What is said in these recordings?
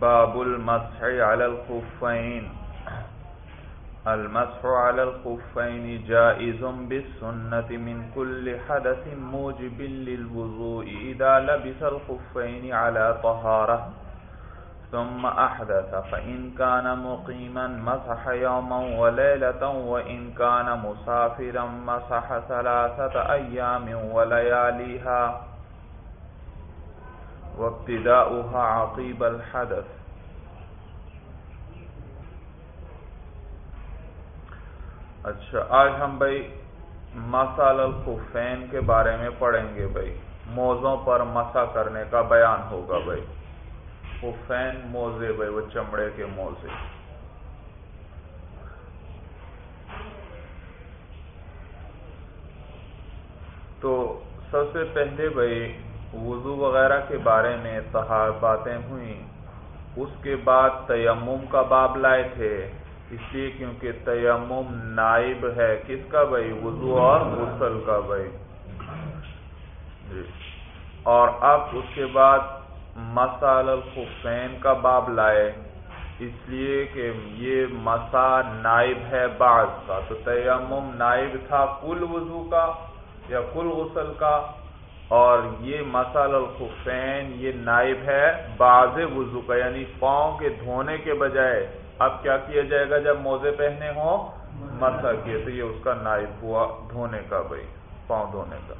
باب المسح على الخفين. المسح على الخفين جائز بالسنة من كل حدث موجب للوضوء إذا لبس الخفين على طهارة. ثم أحدث، فإن كان مقيما مسح يوما وليلة، وإن كان مسافرا مسح ثلاثة أيام ولياليها. وابتداؤها عقيب الحدث. اچھا آج ہم بھائی مسال الخفین کے بارے میں پڑھیں گے بھائی۔ موزوں پر مسا کرنے کا بیان ہوگا بھائی۔ خفین موزے بھائی، وہ چمڑے کے موزے۔ تو سب سے پہلے بھائی وضو وغیرہ کے بارے میں باتیں ہوئیں۔ اس کے بعد تیمم کا باب لائے تھے۔ اس لیے کیونکہ تیمم نائب ہے، کس کا بھائی؟ وضو اور غسل کا بھائی۔ جی۔ اور اب اس کے بعد مسال الخفین کا باب لائے۔ اس لیے کہ یہ مسا نائب ہے بعض کا۔ تو تیمم نائب تھا کل وضو کا یا کل غسل کا۔ اور یہ مسال الخفین، یہ نائب ہے بعض وضو کا یعنی پاؤں کے دھونے کے بجائے۔ اب کیا کیا جائے گا جب موزے پہنے ہوں؟ مسا کیے تو یہ اس کا نائب ہوا دھونے کا بھائی، پاؤں دھونے کا۔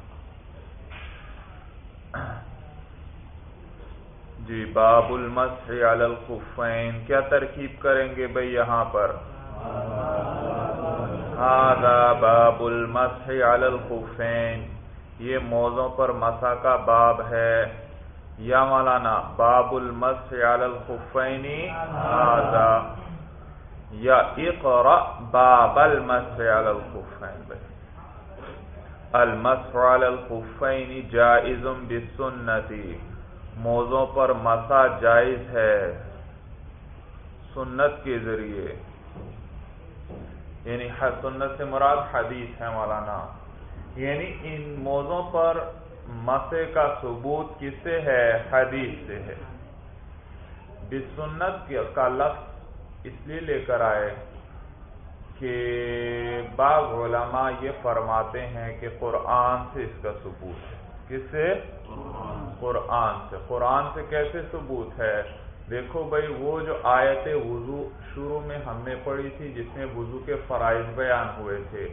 جی باب المسح علی الخفین۔ کیا ترکیب کریں گے بھائی یہاں پر؟ ہاں باب المسح علی الخفین۔ یہ موزوں پر مسا کا باب ہے۔ یا مولانا باب المسح علی الخفین هذا۔ یا اقرا باب المسح علی الخفین۔ بھائی المسح علی الخفین جائز بالسنتی موزوں پر مسا جائز ہے سنت کے ذریعے۔ یعنی سنت سے مراد حدیث ہے مولانا۔ یعنی ان موزوں پر مسے کا ثبوت کس سے ہے؟ حدیث سے ہے۔ بسنت کا لفظ اس لیے لے کر آئے کہ بعض علماء یہ فرماتے ہیں کہ قرآن سے اس کا ثبوت ہے۔ کس سے؟ قرآن سے۔ قرآن سے کیسے ثبوت ہے؟ دیکھو بھائی، وہ جو آیت وضو شروع میں ہم نے پڑھی تھی، جس میں وضو کے فرائض بیان ہوئے تھے۔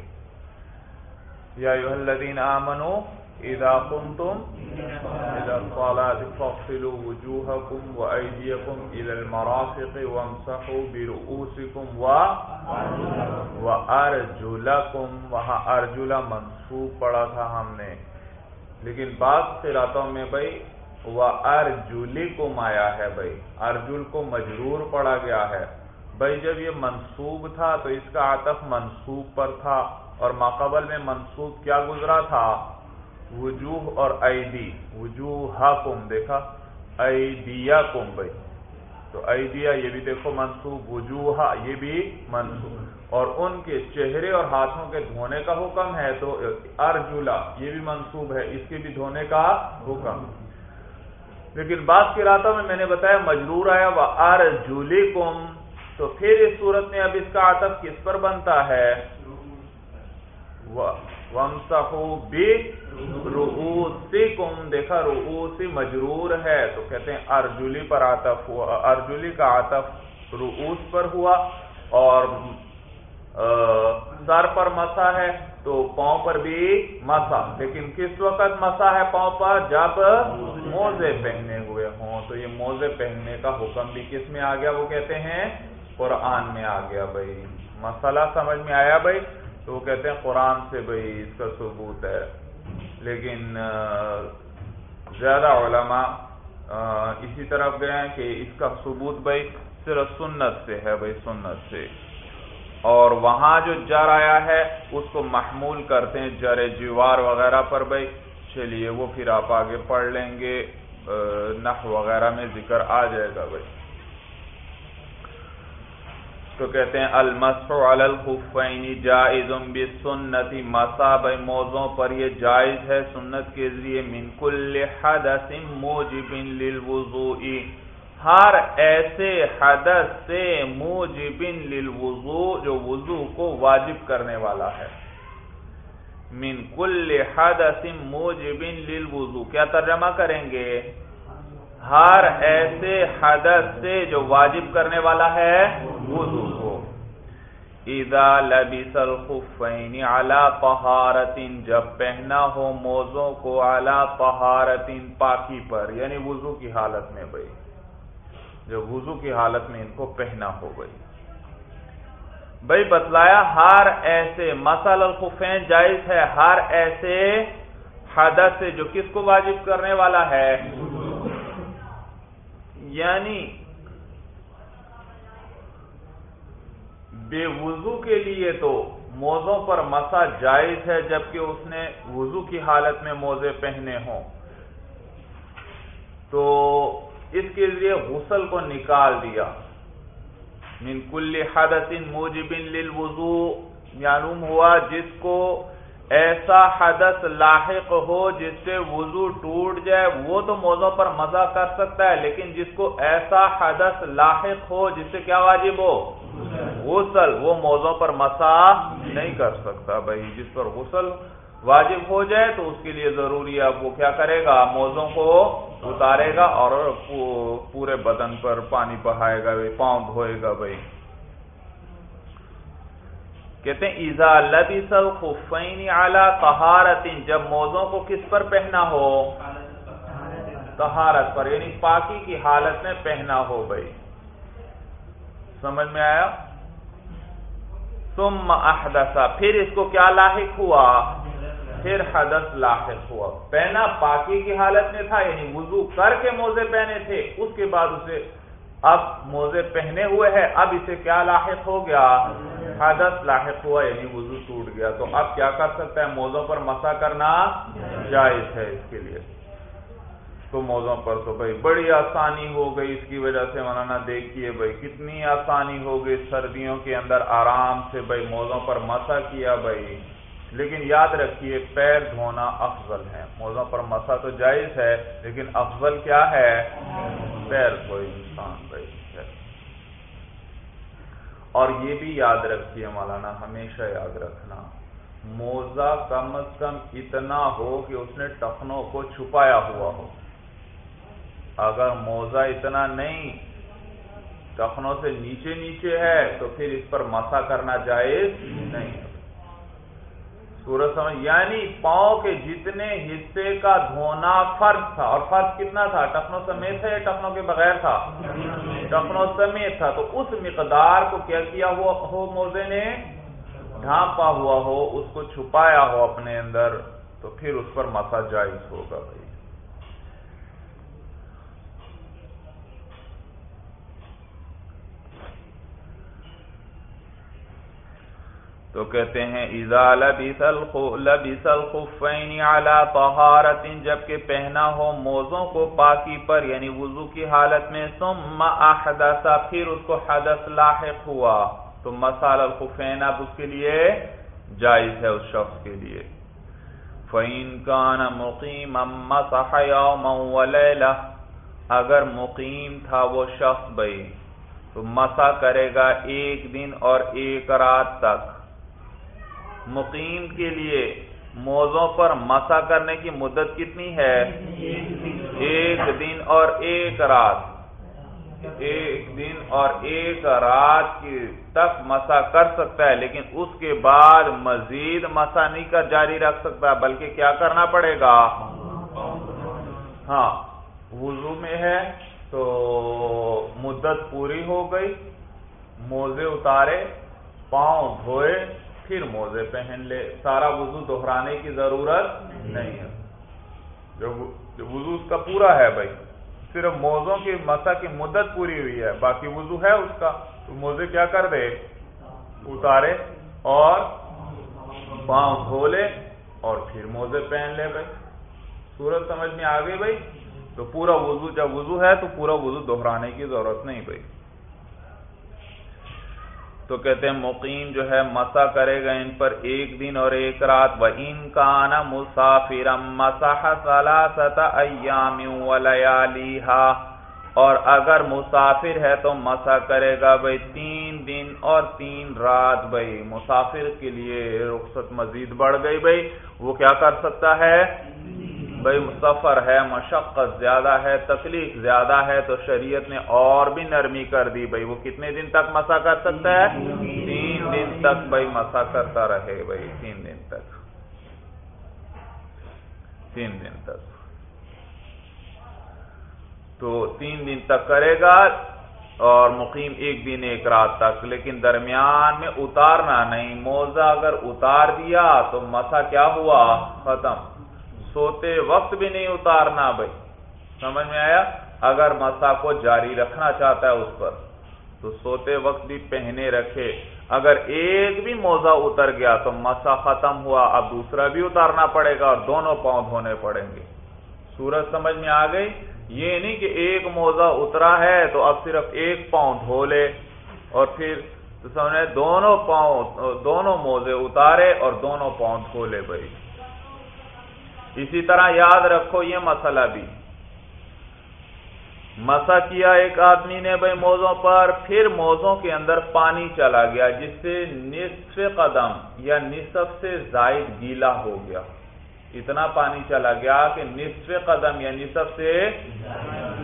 یا الذین آمنوا اذا قمتم الى الصلاة فاغسلوا وجوهكم وأيديكم الى المرافق وامسحوا برؤوسكم و وارجلكم وہاں ارجلا منصوب پڑھا تھا ہم نے لیکن بعض قراتوں میں بھائی وہ ارجولی کو مایا ہے بھائی ارجل کو مجرور پڑا گیا ہے بھائی جب یہ منصوب تھا تو اس کا عطف منصوب پر تھا اور ماقبل میں منصوب کیا گزرا تھا؟ وجوہ اور ایدی۔ وجوہ کم دیکھا؟ ایدیا کم بھائی۔ تو ایدیا یہ بھی دیکھو منصوب وجوہ یہ بھی منصوب۔ اور ان کے چہرے اور ہاتھوں کے دھونے کا حکم ہے، تو ارجولا یہ بھی منصوب ہے، اس کے بھی دھونے کا حکم۔ لیکن بعض کی راتوں میں میں نے بتایا، مجرور آیا وہ ارجولی کم تو پھر اس صورت میں اب اس کا عطف کس پر بنتا ہے؟ کم دیکھا روسی مجرور ہے، تو کہتے ہیں ارجولی پر آتف ہوا ارجولی کا آتف روس پر ہوا اور سر پر مسا ہے، تو پاؤں پر بھی مسا لیکن کس وقت مسا ہے پاؤں پر؟ جب موزے پہنے ہوئے ہوں۔ تو یہ موزے پہننے کا حکم بھی کس میں آ گیا؟ وہ کہتے ہیں قرآن میں آ گیا بھائی۔ مسئلہ سمجھ میں آیا بھائی؟ تو وہ کہتے ہیں قرآن سے بھائی اس کا ثبوت ہے۔ لیکن زیادہ علماء اسی طرف گئے ہیں کہ اس کا ثبوت بھائی صرف سنت سے ہے بھائی، سنت سے۔ اور وہاں جو جر آیا ہے، اس کو محمول کرتے ہیں، جر جوار وغیرہ پر بھائی۔ چلیے، وہ پھر آپ آگے پڑھ لیں گے۔ نح وغیرہ میں ذکر آ جائے گا بھائی۔ تو کہتے ہیں، المسح علی الخفین جائز بالسنت مسا بھائی موزوں پر یہ جائز ہے، سنت کے ذریعے من کل حدث موجب للوضوء۔ ہر ایسے حدث سے موجبن للوضوء جو وضو کو واجب کرنے والا ہے۔ من کل حدث موجبن للوضوء۔ کیا ترجمہ کریں گے؟ ہر ایسے حدث سے جو واجب کرنے والا ہے وضو کو اذا لبس الخفین علی طہارت جب پہنا ہو موزوں کو علی طہارت پاکی پر یعنی وضو کی حالت میں بھائی۔ جو وضو کی حالت میں ان کو پہنا ہو گئی بھائی بتلایا، ہر ایسے مسل الخفین جائز ہے، ہر ایسے حدث سے جو کس کو واجب کرنے والا ہے؟ یعنی بے وضو کے لیے تو موزوں پر مسا جائز ہے جبکہ اس نے وضو کی حالت میں موزے پہنے ہوں۔ تو اس کے لیے غسل کو نکال دیا۔ من کل حدث موجب للوضو معلوم ہوا جس کو ایسا حدث لاحق ہو جس سے وضو ٹوٹ جائے، وہ تو موضوع پر مزہ کر سکتا ہے، لیکن جس کو ایسا حدث لاحق ہو جس سے کیا واجب ہو؟ غسل۔ وہ موضوع پر مسا نہیں کر سکتا بھائی۔ جس پر غسل واجب ہو جائے تو اس کے لیے ضروری ہے۔ وہ کیا کرے گا؟ موزوں کو اتارے گا اور پورے بدن پر پانی بہائے گا بھائی پاؤں دھوئے گا بھائی۔ کہتے ہیں ایزا لبس الخفین علی طہارت جب موزوں کو کس پر پہنا ہو؟ طہارت پر یعنی پاکی کی حالت میں پہنا ہو بھائی۔ سمجھ میں آیا؟ ثم احدثا پھر اس کو کیا لاحق ہوا؟ پھر حدث لاحق ہوا۔ پہنا پاکی کی حالت میں تھا یعنی وضو کر کے موزے پہنے تھے، اس کے بعد اسے اب موزے پہنے ہوئے ہیں، اب اسے کیا لاحق ہو گیا؟ حدث لاحق ہوا یعنی وضو ٹوٹ گیا۔ تو اب کیا کر سکتا ہے؟ موزوں پر مسا کرنا جائز ہے اس کے لیے۔ تو موزوں پر تو بھائی بڑی آسانی ہو گئی، اس کی وجہ سے مولانا دیکھیے بھائی کتنی آسانی ہو گئی، سردیوں کے اندر آرام سے بھائی موزوں پر مسا کیا بھائی۔ لیکن یاد رکھیے، پیر دھونا افضل ہے۔ موزوں پر مسا تو جائز ہے، لیکن افضل کیا ہے؟ پیر کوئی انسان بھائی اور یہ بھی یاد رکھیے مولانا، ہمیشہ یاد رکھنا، موزہ کم از کم اتنا ہو کہ اس نے ٹخنوں کو چھپایا ہوا ہو۔ اگر موزہ اتنا نہیں، ٹخنوں سے نیچے نیچے ہے، تو پھر اس پر مسا کرنا جائز نہیں۔ سورج سمجھ یعنی پاؤں کے جتنے حصے کا دھونا فرض تھا، اور فرض کتنا تھا؟ ٹخنوں سمیت تھا یا ٹخنوں کے بغیر تھا؟ ٹخنوں سمیت تھا۔ تو اس مقدار کو کیا کیا ہوا ہو؟ موزے نے ڈھانپا ہوا ہو، اس کو چھپایا ہو اپنے اندر، تو پھر اس پر مسا جائز ہوگا۔ بھائی تو کہتے ہیں ایزا لبس الخفین علی طہارت جبکہ پہنا ہو موزوں کو پاکی پر یعنی وضو کی حالت میں، ثم احدث پھر اس کو حدث لاحق ہوا۔ تو مسال الخفین اب اس کے لیے جائز ہے، اس شخص کے لیے۔ فَإِن كَانَ مُقِيمًا مَسَحَ يَوْمًا وَلَيْلَةً، اگر مقیم تھا وہ شخص بھئی تو مسا کرے گا ایک دن اور ایک رات تک۔ مقیم کے لیے موزوں پر مسا کرنے کی مدت کتنی ہے؟ ایک دن اور ایک رات۔ ایک دن اور ایک رات کی تک مسا کر سکتا ہے، لیکن اس کے بعد مزید مسا نہیں کر، جاری رکھ سکتا، بلکہ کیا کرنا پڑے گا؟ ہاں وضو میں ہے تو مدت پوری ہو گئی۔ موزے اتارے، پاؤں دھوئے۔ پھر موزے پہن لے۔ سارا وضو دہرانے کی ضرورت نہیں ہے۔ جو وضو اس کا پورا ہے بھائی، صرف موزوں کی مسا کی مدت پوری ہوئی ہے، باقی وضو ہے اس کا۔ تو موزے کیا کر دے؟ اتارے اور پاؤں دھو لے اور پھر موزے پہن لے بھائی۔ سورج سمجھ میں آ گئی بھائی؟ تو پورا وضو، جب وضو ہے تو پورا وضو دہرانے کی ضرورت نہیں بھائی۔ تو کہتے ہیں مقیم جو ہے مسا کرے گا ان پر ایک دن اور ایک رات وہ ان کا نا مسافر مساح ایام اور اگر مسافر ہے تو مسا کرے گا بھائی تین دن اور تین رات بھائی مسافر کے لیے رخصت مزید بڑھ گئی بھائی وہ کیا کر سکتا ہے؟ بھائی سفر ہے، مشقت زیادہ ہے، تکلیف زیادہ ہے، تو شریعت نے اور بھی نرمی کر دی بھائی۔ وہ کتنے دن تک مسا کر سکتا ہے؟ تین دن تک بھائی مسا کرتا رہے بھائی، تین دن تک۔ تین دن تک۔ تو تین دن تک کرے گا اور مقیم ایک دن ایک رات تک۔ لیکن درمیان میں اتارنا نہیں۔ موزہ اگر اتار دیا تو مسا کیا ہوا؟ ختم۔ سوتے وقت بھی نہیں اتارنا بھائی۔ سمجھ میں آیا؟ اگر مسا کو جاری رکھنا چاہتا ہے اس پر، تو سوتے وقت بھی پہنے رکھے۔ اگر ایک بھی موزہ اتر گیا تو مسا ختم ہوا، اب دوسرا بھی اتارنا پڑے گا اور دونوں پاؤں دھونے پڑیں گے۔ سورج سمجھ میں آ گئی؟ یہ نہیں کہ ایک موزہ اترا ہے تو اب صرف ایک پاؤں دھو لے۔ اور پھر تو سمجھے دونوں پاؤں، دونوں موزے اتارے اور دونوں پاؤں دھو لے بھائی۔ اسی طرح یاد رکھو یہ مسئلہ بھی۔ مسا کیا ایک آدمی نے بھائی موزوں پر، پھر موزوں کے اندر پانی چلا گیا، جس سے نصف قدم یا نصف سے زائد گیلا ہو گیا۔ اتنا پانی چلا گیا کہ نصف قدم یا نصف سے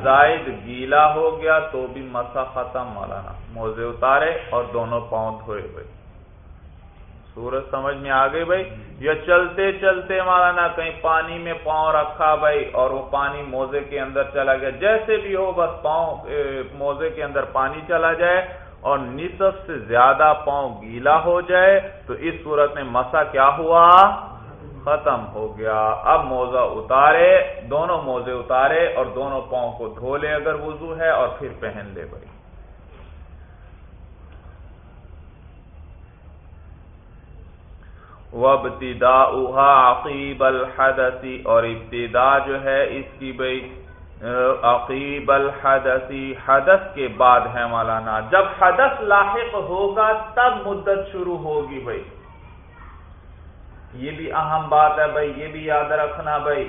زائد گیلا ہو گیا، تو بھی مسا ختم، مولانا۔ موزے اتارے اور دونوں پاؤں دھوئے بھائی سورج سمجھ میں آ گئی بھائی، یا چلتے چلتے مولانا کہیں پانی میں پاؤں رکھا بھائی، اور وہ پانی موزے کے اندر چلا گیا۔ جیسے بھی ہو، بس پاؤں موزے کے اندر پانی چلا جائے، اور نصف سے زیادہ پاؤں گیلا ہو جائے، تو اس صورت میں مسا کیا ہوا؟ ختم ہو گیا۔ اب موزہ اتارے، دونوں موزے اتارے، اور دونوں پاؤں کو دھو لے اگر وضو ہے، اور پھر پہن لے بھائی۔ ابتدا عقیب الحدثی اور ابتدا جو ہے اس کی بھائی عقیب الحدثی حدث کے بعد ہے مولانا۔ جب حدث لاحق ہوگا تب مدت شروع ہوگی بھائی یہ بھی اہم بات ہے بھائی یہ بھی یاد رکھنا بھائی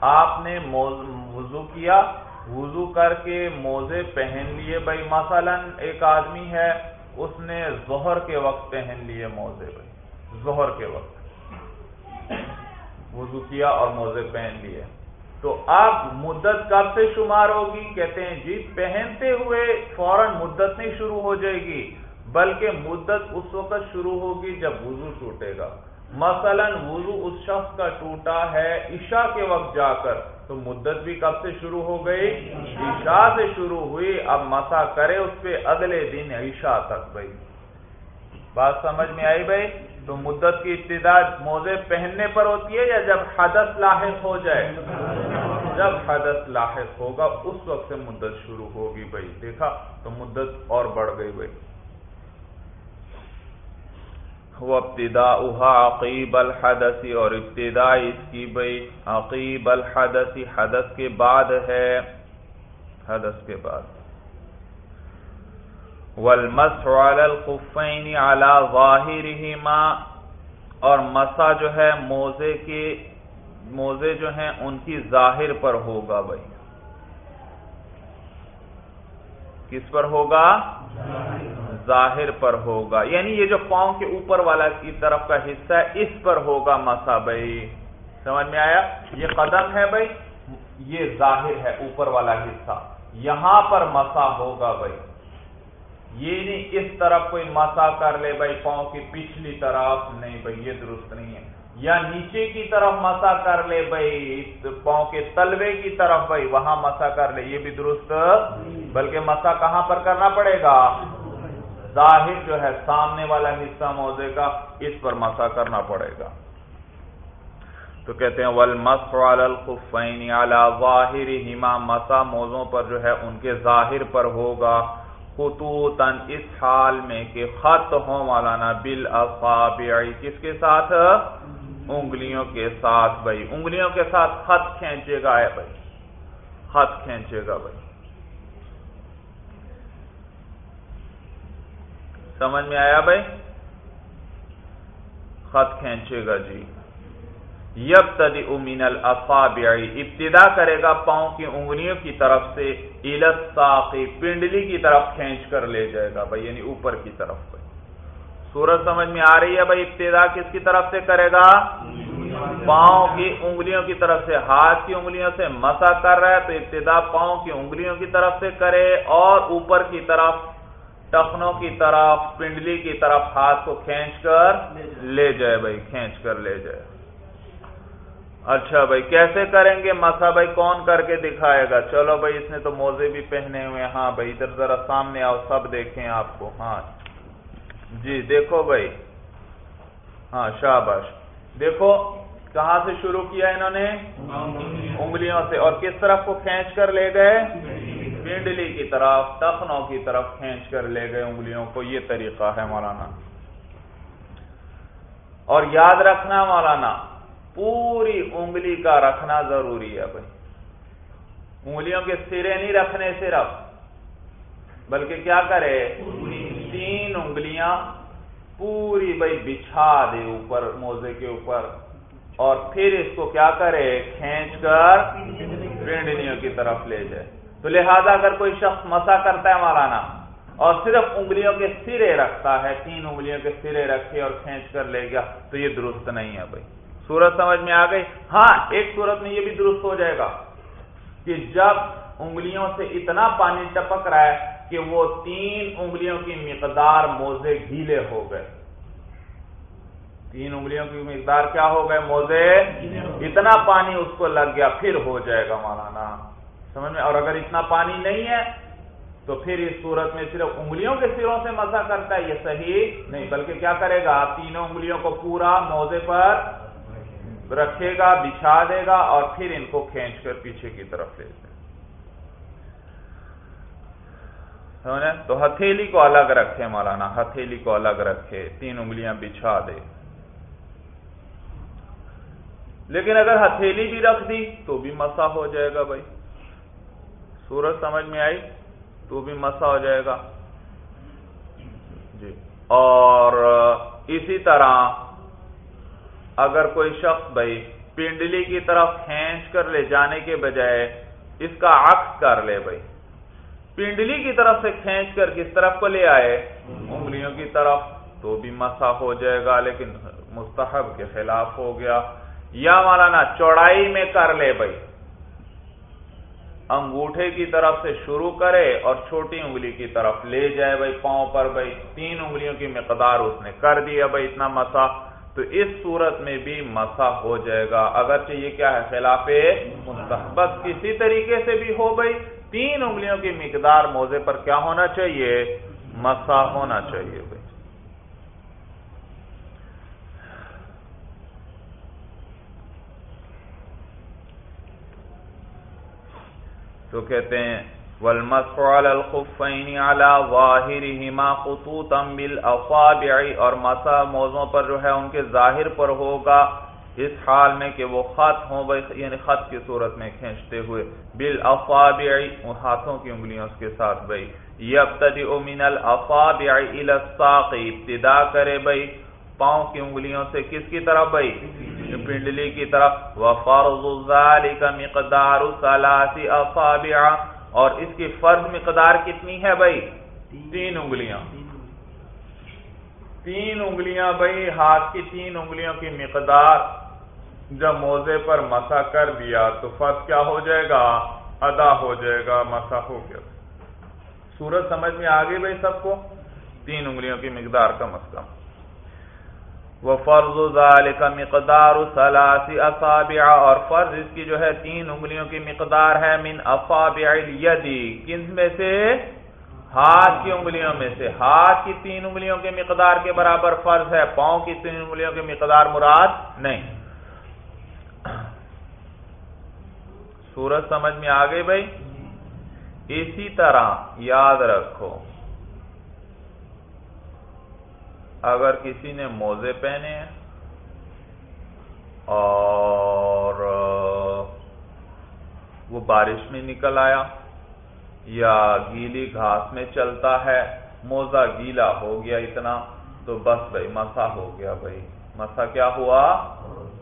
آپ نے وضو کیا، وضو کر کے موزے پہن لیے بھائی مثلا ایک آدمی ہے، اس نے ظہر کے وقت پہن لیے موزے بھائی ظہر کے وقت۔ وضو کیا اور موزے پہن لیے۔ تو اب مدت کب سے شمار ہوگی؟ کہتے ہیں جی پہنتے ہوئے فوراً مدت نہیں شروع ہو جائے گی، بلکہ مدت اس وقت شروع ہوگی جب وضو ٹوٹے گا۔ مثلا وضو اس شخص کا ٹوٹا ہے عشاء کے وقت جا کر، تو مدت بھی کب سے شروع ہو گئی؟ عشاء سے شروع ہوئی۔ اب مسا کرے اس پہ اگلے دن عشاء تک بھائی۔ بات سمجھ میں آئی بھائی؟ تو مدت کی ابتدا موزے پہننے پر ہوتی ہے یا جب حدث لاحق ہو جائے؟ جب حدث لاحق ہوگا، اس وقت سے مدت شروع ہوگی بھائی۔ دیکھا، تو مدت اور بڑھ گئی بھائی۔ وہ ابتدا عقیب الحدثی اور ابتدا اس کی بھائی۔ عقیب الحدثی حدث کے بعد ہے۔ حدث کے بعد۔ والمسح على الخفين على ظاهرهما، اور مسا جو ہے موزے کے، موزے جو ہیں ان کی ظاہر پر ہوگا بھائی۔ کس پر ہوگا؟ ظاہر پر ہوگا۔ یعنی یہ جو پاؤں کے اوپر والا کی طرف کا حصہ ہے، اس پر ہوگا مسا بھائی۔ سمجھ میں آیا؟ یہ قدم ہے بھائی، یہ ظاہر ہے اوپر والا حصہ۔ یہاں پر مسا ہوگا بھائی۔ یہ نہیں، اس طرف کوئی مسا کر لے بھائی، پاؤں کی پچھلی طرف نہیں بھائی، یہ درست نہیں ہے۔ یا نیچے کی طرف مسا کر لے بھائی، پاؤں کے تلوے کی طرف بھائی، وہاں مسا کر لے، یہ بھی درست۔ بلکہ مسا کہاں پر کرنا پڑے گا؟ ظاہر جو ہے، سامنے والا حصہ موزے کا، اس پر مسا کرنا پڑے گا۔ تو کہتے ہیں ول الخفین علی ظاہر ہما مسا موزوں پر جو ہے، ان کے ظاہر پر ہوگا۔ خطوطن اس حال میں کہ خط ہو مولانا بل کس کے ساتھ؟ انگلیوں کے ساتھ بھائی۔ انگلیوں کے ساتھ خط کھینچے گا ہے بھائی۔ خط کھینچے گا بھائی۔ سمجھ میں آیا بھائی؟ خط کھینچے گا جی۔ یب تدی امین ابتدا کرے گا پاؤں کی انگلیوں کی طرف سے الساقی پنڈلی کی طرف کھینچ کر لے جائے گا بھائی یعنی اوپر کی طرف بھائی۔ سورج سمجھ میں آ رہی ہے بھائی، ابتدا کس کی طرف سے کرے گا؟ پاؤں کی انگلیوں کی طرف سے۔ ہاتھ کی انگلیوں سے مسا کر رہا ہے تو ابتدا پاؤں کی انگلیوں کی طرف سے کرے اور اوپر کی طرف، ٹخنوں کی طرف، پنڈلی کی طرف ہاتھ کو کھینچ کر لے جائے بھائی، کھینچ کر لے جائے۔ اچھا بھائی، کیسے کریں گے؟ مسا بھائی، کون کر کے دکھائے گا؟ چلو بھائی، اس نے تو موزے بھی پہنے ہوئے ہاں بھائی، ادھر ذرا سامنے آؤ، سب دیکھیں آپ کو۔ ہاں۔ جی دیکھو بھائی۔ ہاں شاباش۔ دیکھو، کہاں سے شروع کیا انہوں نے؟ انگلیوں سے۔ اور کس طرف کو کھینچ کر لے گئے؟ پنڈلی کی طرف ٹخنوں کی طرف کھینچ کر لے گئے انگلیوں کو۔ یہ طریقہ ہے مولانا۔ اور یاد رکھنا مولانا پوری انگلی کا رکھنا ضروری ہے بھائی۔ انگلیوں کے سرے نہیں رکھنے صرف، بلکہ کیا کرے؟ تین انگلیاں پوری بھائی بچھا دے اوپر، موزے کے اوپر۔ اور پھر اس کو کیا کرے؟ کھینچ کر پنڈلیوں کی طرف لے جائے۔ تو لہذا اگر کوئی شخص مسا کرتا ہے مولانا، اور صرف انگلیوں کے سرے رکھتا ہے، تین انگلیوں کے سرے رکھے اور کھینچ کر لے گیا، تو یہ درست نہیں ہے بھائی۔ سورت سمجھ میں آ گئی۔ ہاں ایک صورت میں یہ بھی درست ہو جائے گا کہ جب انگلیوں سے اتنا پانی ٹپک رہا ہے کہ وہ تین انگلیوں کی مقدار موزے گیلے ہو گئے۔ تین انگلیوں کی مقدار کیا ہو گئے موزے؟ اتنا پانی اس کو لگ گیا، پھر ہو جائے گا مولانا۔ سمجھ میں؟ اور اگر اتنا پانی نہیں ہے، تو پھر اس صورت میں صرف انگلیوں کے سروں سے مزہ کرتا ہے، یہ صحیح نہیں، بلکہ کیا کرے گا؟ تینوں انگلیوں کو پورا موزے پر رکھے گا، بچھا دے گا اور پھر ان کو کھینچ کر پیچھے کی طرف لے جائے۔ تو ہتھیلی کو الگ رکھے مولانا، ہتھیلی کو الگ رکھے، تین انگلیاں بچھا دے۔ لیکن اگر ہتھیلی بھی رکھ دی تو بھی مسا ہو جائے گا بھائی۔ سورج سمجھ میں آئی؟ تو بھی مسا ہو جائے گا۔ جی۔ اور اسی طرح اگر کوئی شخص بھائی پنڈلی کی طرف کھینچ کر لے جانے کے بجائے اس کا عکس کر لے بھائی۔ پنڈلی کی طرف سے کھینچ کر کس طرف کو لے آئے؟ انگلیوں کی طرف۔ تو بھی مسا ہو جائے گا، لیکن مستحب کے خلاف ہو گیا۔ یا مولانا، چوڑائی میں کر لے بھائی۔ انگوٹھے کی طرف سے شروع کرے اور چھوٹی انگلی کی طرف لے جائے بھائی پاؤں پر بھائی۔ تین انگلیوں کی مقدار اس نے کر دیا بھائی، اتنا مسا۔ تو اس صورت میں بھی مسا ہو جائے گا۔ اگرچہ یہ کیا ہے، خلاف بس کسی طریقے سے بھی ہو بھائی تین انگلیوں کی مقدار موزے پر کیا ہونا چاہیے؟ مسا ہونا چاہیے۔ بھائی تو کہتے ہیں والمسح على الخفين على ظاهرهما خطوطا بالاصابع اور مسح موزوں پر جو ہے ان کے ظاہر پر ہوگا۔ اس حال میں کہ وہ خط ہوں یعنی خط کی صورت میں کھینچتے ہوئے۔ بالاصابع ہاتھوں کی انگلیوں کے ساتھ بھائی۔ یبتدئ من الاصابع الى الساق، ابتدا کرے بھائی۔ پاؤں کی انگلیوں سے کس کی طرف بھائی؟ پنڈلی کی طرف۔ وفرض ذلك مقدار ثلاث اصابع اور اس کی فرض مقدار کتنی ہے بھائی؟ تین انگلیاں۔ تین انگلیاں۔ بھائی ہاتھ کی تین انگلیوں کی مقدار۔ جب موزے پر مسا کر دیا تو فرض کیا ہو جائے گا؟ ادا ہو جائے گا مسا ہو گیا۔ سورج سمجھ میں آ گئی بھائی سب کو؟ تین انگلیوں کی مقدار کا مسئلہ وہ فرض ذالک مقدار سلاسی اصابع، اور فرض اس کی جو ہے تین انگلیوں کی مقدار ہے من اصابع الیدی کن میں سے؟ ہاتھ کی انگلیوں میں سے۔ ہاتھ کی تین انگلیوں کی مقدار کے برابر فرض ہے، پاؤں کی تین انگلیوں کی مقدار مراد نہیں۔ سورج سمجھ میں آ گئی بھائی؟ اسی طرح یاد رکھو۔ اگر کسی نے موزے پہنے ہیں اور وہ بارش میں نکل آیا یا گیلی گھاس میں چلتا ہے، موزہ گیلا ہو گیا اتنا، تو بس بھائی مسا ہو گیا بھائی۔ مسا کیا ہوا؟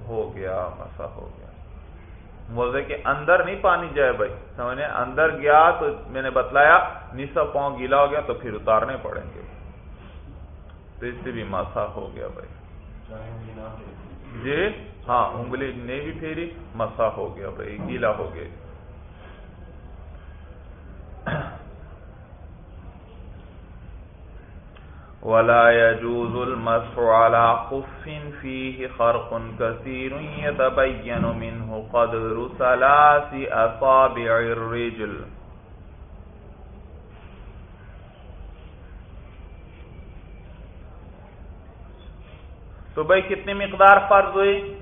ہو گیا، مسا ہو گیا۔ موزے کے اندر نہیں پانی جائے بھائی۔ سمجھے؟ اندر گیا تو میں نے بتلایا نیسا پاؤں گیلا ہو گیا تو پھر اتارنے پڑیں گے۔ تو اس سے بھی مسا ہو گیا بھائی۔ جی؟ ہاں انگلی نے بھی پھیری مسا ہو گیا بھائی گیلا ہو گیا۔ ولا يجوز المسح على خف فيه خرق كثير يتبين منه قدر ثلاث أصابع الرجل۔ تو بھائی کتنی مقدار فرض ہوئی؟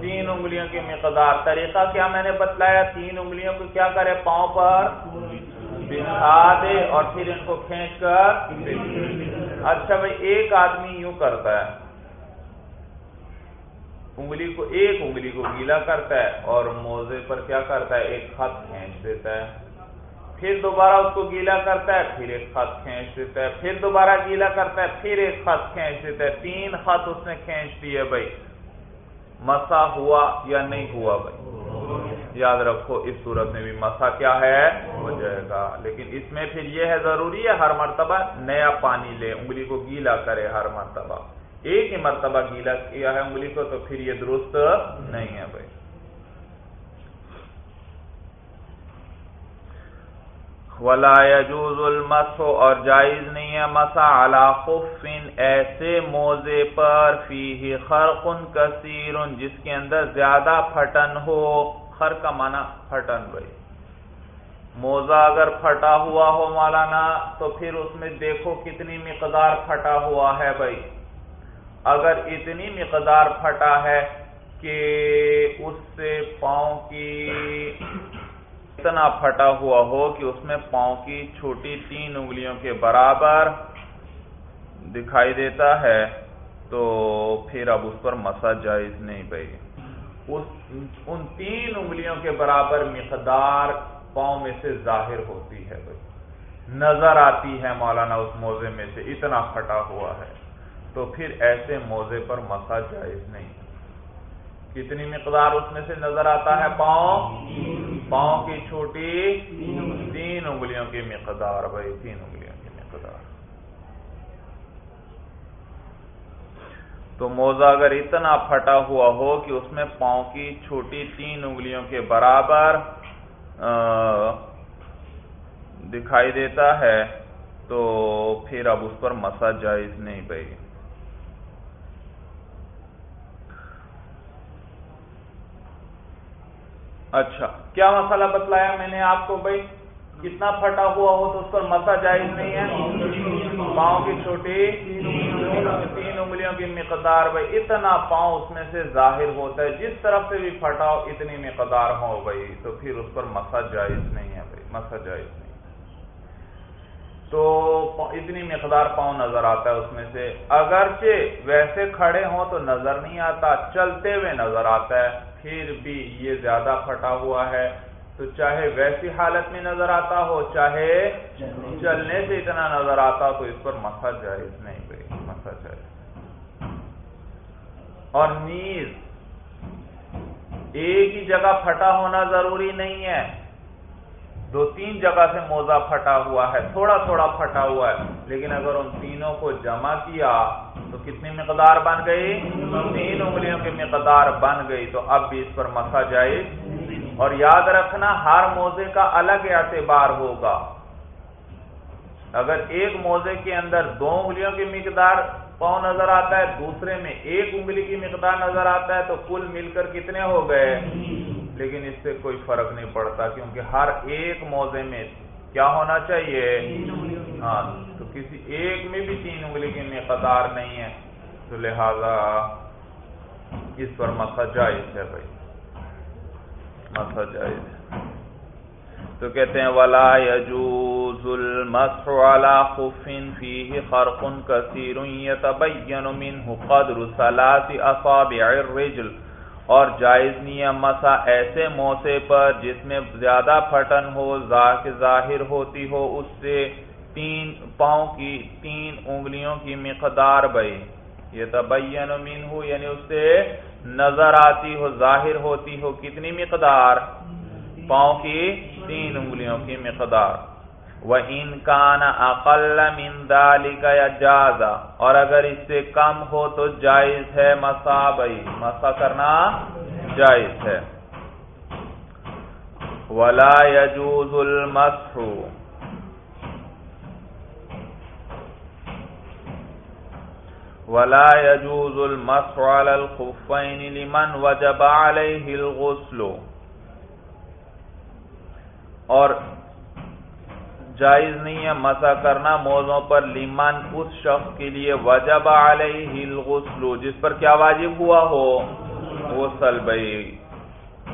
تین انگلیوں کی مقدار۔ طریقہ کیا میں نے بتلایا؟ تین انگلیوں کو کیا کرے؟ پاؤں پر بچھا دے اور پھر ان کو کھینچ کر اچھا بھائی ایک آدمی یوں کرتا ہے۔ انگلی کو ایک انگلی کو گیلا کرتا ہے اور موزے پر کیا کرتا ہے؟ ایک خط کھینچ دیتا ہے۔ پھر دوبارہ اس کو گیلا کرتا ہے، پھر ایک خط کھینچ دیتا ہے، پھر دوبارہ گیلا کرتا ہے، پھر ایک خط کھینچ دیتا ہے۔ تین خط اس نے کھینچ دیے بھائی۔ مسا ہوا یا نہیں ہوا بھائی؟ یاد رکھو، اس صورت میں بھی مسا کیا ہے؟ ہو جائے گا۔ لیکن اس میں پھر یہ ہے ضروری ہے، ہر مرتبہ نیا پانی لے، انگلی کو گیلا کرے ہر مرتبہ۔ ایک ہی مرتبہ گیلا کیا ہے انگلی کو، تو پھر یہ درست نہیں ہے بھائی۔ ولا يجوز المسح اور جائز نہیں ہے مسا على خف ایسے موزے پر فيه خرق كثير جس کے اندر زیادہ پھٹن ہو۔ خر کا معنی پھٹن بھائی۔ موزہ اگر پھٹا ہوا ہو مولانا، تو پھر اس میں دیکھو کتنی مقدار پھٹا ہوا ہے بھائی۔ اگر اتنی مقدار پھٹا ہے کہ اس سے پاؤں کی اتنا پھٹا ہوا ہو کہ اس میں پاؤں کی چھوٹی تین انگلیوں کے برابر دکھائی دیتا ہے، تو پھر اب اس پر مسا جائز نہیں بھائی۔ ان تین انگلیوں کے برابر مقدار پاؤں میں سے ظاہر ہوتی ہے بھائی۔ نظر آتی ہے مولانا اس موزے میں سے، اتنا پھٹا ہوا ہے۔ تو پھر ایسے موزے پر مسا جائز نہیں۔ کتنی مقدار اس میں سے نظر آتا ہے؟ پاؤں؟ پاؤں کی چھوٹی تین انگلیوں کی مقدار بھائی، تین انگلیوں کی مقدار۔ تو موزہ اگر اتنا پھٹا ہوا ہو کہ اس میں پاؤں کی چھوٹی تین انگلیوں کے برابر دکھائی دیتا ہے، تو پھر اب اس پر مسا جائز نہیں بھائی۔ اچھا۔ کیا مسئلہ بتلایا میں نے آپ کو بھائی؟ کتنا پھٹا ہوا ہو تو اس پر مسا جائز نہیں ہے۔ پاؤں کی چھوٹی تین انگلیوں کی مقدار بھائی، اتنا پاؤں اس میں سے ظاہر ہوتا ہے۔ جس طرف سے بھی پھٹا ہو، اتنی مقدار ہو بھائی۔ تو پھر اس پر مسا جائز نہیں ہے بھائی، مسا جائز نہیں۔ تو اتنی مقدار پاؤں نظر آتا ہے اس میں سے۔ اگرچہ ویسے کھڑے ہوں تو نظر نہیں آتا، چلتے ہوئے نظر آتا ہے۔ پھر بھی یہ زیادہ پھٹا ہوا ہے۔ تو چاہے ویسی حالت میں نظر آتا ہو، چاہے چلنے سے اتنا نظر آتا تو اس پر مسا جائز نہیں بھائی مسا جائز۔ اور نیز ایک ہی جگہ پھٹا ہونا ضروری نہیں ہے۔ دو تین جگہ سے موزہ پھٹا ہوا ہے، تھوڑا تھوڑا پھٹا ہوا ہے، لیکن اگر ان تینوں کو جمع کیا تو کتنی مقدار بن گئی؟ تین انگلیوں کی مقدار بن گئی۔ تو اب بھی اس پر مسا جائے۔ اور یاد رکھنا، ہر موزے کا الگ اعتبار ہوگا۔ اگر ایک موزے کے اندر دو انگلیوں کی مقدار پاؤں نظر آتا ہے، دوسرے میں ایک انگلی کی مقدار نظر آتا ہے، تو کل مل کر کتنے ہو گئے؟ لیکن اس سے کوئی فرق نہیں پڑتا کیونکہ ہر ایک موزے میں کیا ہونا چاہیے؟ ہاں تو کسی ایک میں بھی تین انگلی کی مقدار نہیں ہے۔ تو لہذا اس پر مسا جائز ہے بھائی۔ مسا جائز ہے۔ تو کہتے ہیں ولا يجوز المسح على خف فيه خرق كثير يتبين منه قدر ثلاث اصابع الرجل اور جائز نہیں ہے۔ مسا ایسے موسے پر جس میں زیادہ پھٹن ہو ظاہر ہوتی ہو، اس سے تین پاؤں کی، تین انگلیوں کی مقدار بھائی یہ تبین من ہو یعنی اس سے نظر آتی ہو، ظاہر ہوتی ہو، کتنی مقدار؟ پاؤں کی تین انگلیوں کی مقدار۔ وہ انکان اقل مندالی کا یا جازا اور اگر اس سے کم ہو تو جائز ہے مسا بھائی، مسا کرنا جائز ہے۔ ولا يجوز المسح۔ ولا يجوز المسح على الخفين لمن وجب عليه الغسل۔ اور جائز نہیں ہے، مسا کرنا موزوں پر لیمن اس شخص کے لیے وجب علیہ الغسل، جس پر کیا واجب ہوا ہو؟ غسل۔ بھائی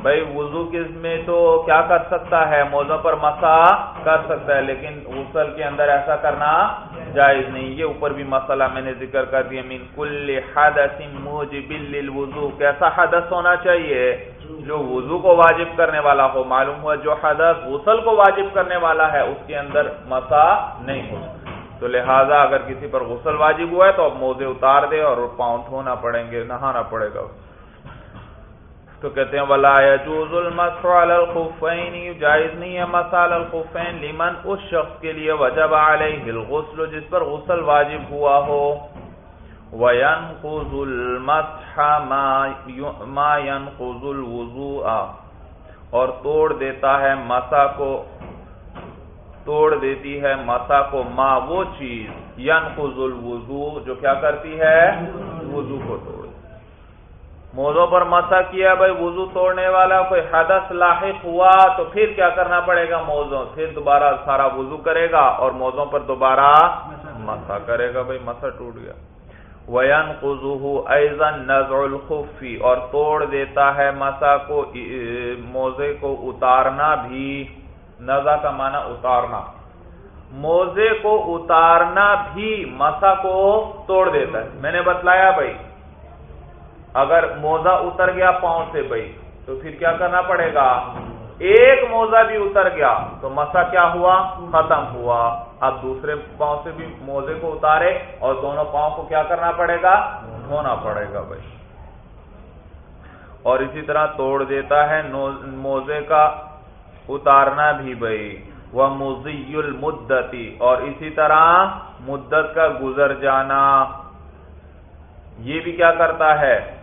بھائی وضو کس میں تو کیا کر سکتا ہے؟ موزوں پر مسا کر سکتا ہے، لیکن غسل کے اندر ایسا کرنا جائز نہیں۔ یہ اوپر بھی مسئلہ میں نے ذکر کر دیا۔ من کل حدث موجب للوضو۔ کیسا حدث ہونا چاہیے؟ جو وضو کو واجب کرنے والا ہو، معلوم ہوا جو حدث غسل کو واجب کرنے والا ہے، اس کے اندر مسا نہیں ہو تو لہذا اگر کسی پر غسل واجب ہوا ہے، تو اب موزے اتار دے اور پاؤں دھونا پڑیں گے، نہانا پڑے گا۔ تو کہتے ہیں، ولا يجوز المسح على الخفين، جائز نہیں ہے مسال الخفين، لمن اس شخص کے لیے وجب علیہ الغسل، جس پر غسل واجب ہوا ہو۔ وينقض المسح ما ينقض الوضوء۔ اور توڑ دیتا ہے مسا کو، توڑ دیتی ہے مسا کو ما وہ چیز ينقض الوضوء جو کیا کرتی ہے؟ وضو کو توڑ۔ موزوں پر مسا کیا بھائی، وضو توڑنے والا کوئی حدث لاحق ہوا تو پھر کیا کرنا پڑے گا؟ موزوں پھر دوبارہ سارا وضو کرے گا اور موزوں پر دوبارہ مسا کرے گا۔ بھائی مسا ٹوٹ گیا۔ وین قزو ایزن نظر الخفی اور توڑ دیتا ہے مسا کو موزے کو اتارنا بھی۔ نزا کا معنی اتارنا۔ موزے کو اتارنا بھی مسا کو توڑ دیتا ہے۔ میں نے بتلایا بھائی، اگر موزہ اتر گیا پاؤں سے بھائی، تو پھر کیا کرنا پڑے گا؟ ایک موزہ بھی اتر گیا تو مسا کیا ہوا؟ ختم ہوا۔ اب دوسرے پاؤں سے بھی موزے کو اتارے اور دونوں پاؤں کو کیا کرنا پڑے گا؟ دھونا پڑے گا بھائی۔ اور اسی طرح توڑ دیتا ہے موزے کا اتارنا بھی بھائی۔ وہ مزی المدتی اور اسی طرح مدت کا گزر جانا۔ یہ بھی کیا کرتا ہے؟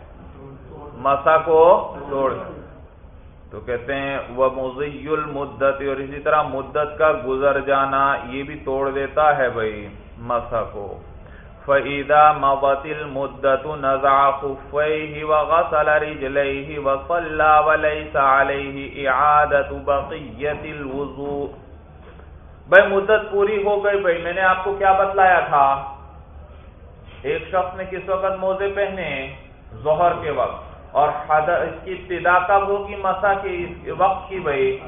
مسا کو توڑ تو کہتے ہیں وہ مزی المدت، اور اسی طرح مدت کا گزر جانا یہ بھی توڑ دیتا ہے بھائی مسا کو۔ فعیدہ مبتل مدت نزا خفیہ وغسل رجلیہ وصلا ولیس علیہ اعادت بقیت الوضوء۔ بھائی مدت پوری ہو گئی بھائی، میں نے آپ کو کیا بتلایا تھا؟ ایک شخص نے کس وقت موزے پہنے؟ ظہر کے وقت۔ اور اس کی ابتدا کب ہوگی؟ مسا کے وقت کی بھائی۔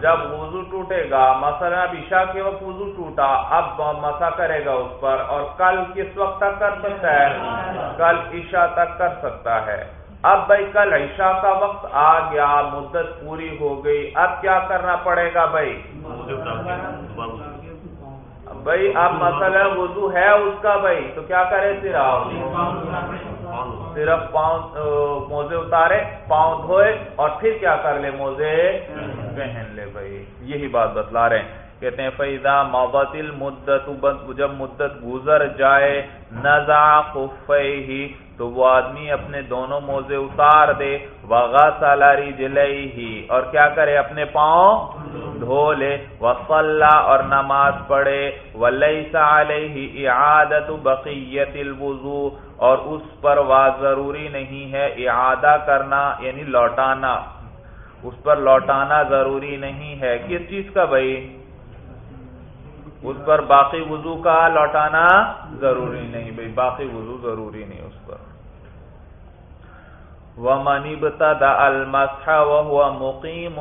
جب وضو ٹوٹے گا، مثلا اب عشاء کے وقت وضو ٹوٹا، اب مسا کرے گا اس پر۔ اور کل کس وقت تک کر سکتا ہے؟ کل عشاء تک کر سکتا ہے۔ اب بھائی، کل عشاء کا وقت آ گیا، مدت پوری ہو گئی۔ اب کیا کرنا پڑے گا بھائی؟ بھائی، اب مسئلہ وضو ہے اس کا بھائی، تو کیا کرے؟ صرف صرف پاؤں موزے اتارے، پاؤں دھوئے اور پھر کیا کر لے موزے؟ پہن لے بھائی۔ یہی بات بتلا رہے ہیں۔ کہتے ہیں فیضا محبت المدت جب مدت گزر جائے نزا خفی تو وہ آدمی اپنے دونوں موزے اتار دے۔ وغا سالاری جلئی ہی اور کیا کرے؟ اپنے پاؤں دھو لے۔ وصلہ اور نماز پڑھے۔ ولیس علیہ اعادت بقیت الوضو اور اس پر وا ضروری نہیں ہے اعادہ کرنا یعنی لوٹانا۔ اس پر لوٹانا ضروری نہیں ہے۔ کس چیز کا بھائی؟ اس پر باقی وضو کا لوٹانا ضروری نہیں بھائی، باقی وضو ضروری نہیں اس پر۔ وہ منی بتا المسح وہ مقیم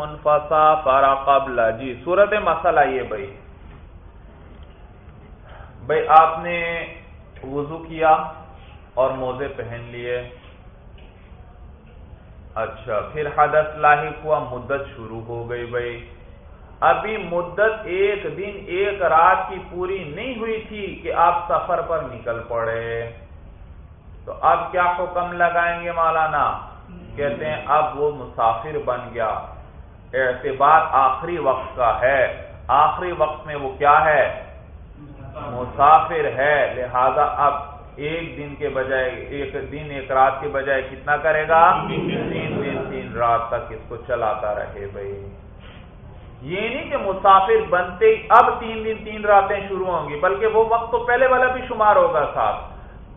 فارا قبل۔ جی صورت مسئلہ یہ بھائی۔ بھائی، آپ نے وضو کیا؟ اور موزے پہن لیے۔ اچھا پھر حدث لاحق ہوا، مدت شروع ہو گئی بھائی۔ ابھی مدت ایک دن، ایک رات کی پوری نہیں ہوئی تھی کہ آپ سفر پر نکل پڑے۔ تو اب کیا حکم لگائیں گے مولانا؟ کہتے ہیں، اب وہ مسافر بن گیا۔ اعتبار آخری وقت کا ہے۔ آخری وقت میں وہ کیا ہے؟ مسافر ہے۔ لہذا اب ایک دن کے بجائے ایک دن ایک رات کے بجائے کتنا کرے گا؟ تین دن، تین رات تک اس کو چلاتا رہے بھائی۔ یہ نہیں کہ مسافر بنتے ہی اب تین دن، تین راتیں شروع ہوں گی، بلکہ وہ وقت تو پہلے والا بھی شمار ہوگا ساتھ۔